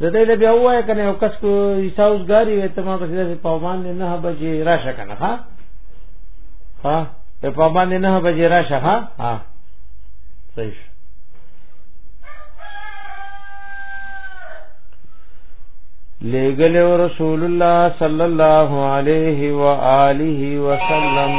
د دې له بیا وای کنه یو کس کو حساب ګاری وې ته ما په دې په باندې نه بجې راشه کنه ها ها په باندې نه بجې راشه ها ها صحیح لګل رسول الله صلی الله علیه و آله وسلم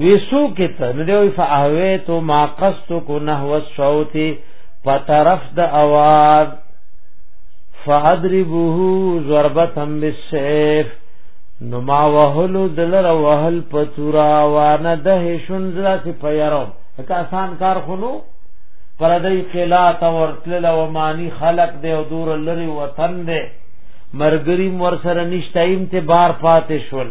ویسو کته نو دی فاهویت ما قصت کو نحو الصوت په طرف د اواز فادربه ضربه بالسيف نو ما وهلو دلر وهل پتورا وانه ده شون زلا سی پیرو که آسان کار خونو پردی قلات ورتل او مانی خلق دے او دور لری وطن دے مرګریم ور سره نشته ایم ته بار پاتې شول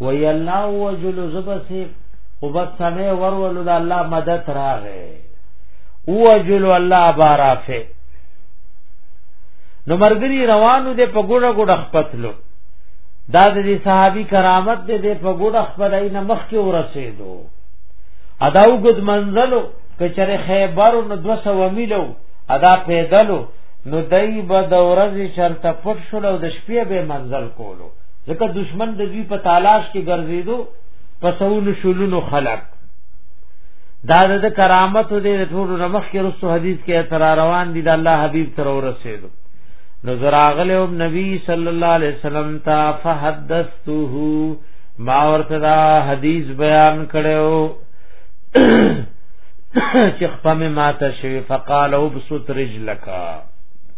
وی الله وجل زبسی او بس سمه ورول الله مدد راغې وجل الله بارافه نو مرګری روانو دې په ګوډه ګوډه خپتلو دا د صحابي کرامت دې دې په ګوډه خپلای نه مخ کې ورسېدو اداو ګد منزلو کچره خیبر نو 200 میلو ادا پیدلو نو دای به د ورځې شرط پټ شول او د شپې به منزل کولو ځکه دشمن د دوی په تالاش کې ګرځېدو پسونو شلونو خلق دا د کرامت دې ټول نمخ کې رسو حدیث کې تر روان دي د الله حبیب تر ورسېدو نو زراغله نبی صلی الله علیه وسلم تا فحدثته ما ورته دا حدیث بیان کړو چې خپمه ماته شوی فقال وبسط رجلک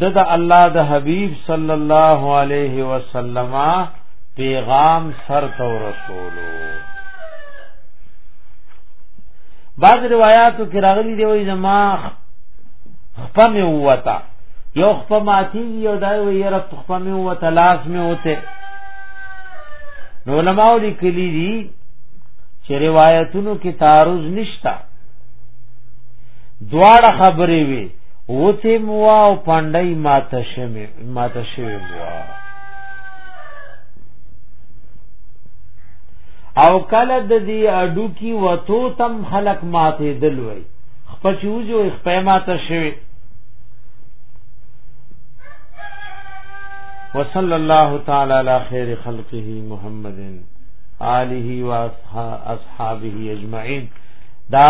د د الله د حبیب صلی الله علیه وسلم پیغام سر تو رسولو بعض روایاتو کې راغلي دی وای زما خپه مې وتا یو خپه ماتي یو دای وای یره خپه مې وتا لاس مې وته نو علماء لیکلي دي چې روایتونو کې تعارض نشتا دواړه خبرې وي وتی موا او پاندای ماته شمه ماته شوی موا او کله د دې اډو کی وتو تم خلق ماته دلوي خپل چوزو خپل ماته شوی وصلی الله تعالی علی خیر خلقه محمد آله و اصحابه اجمعین دا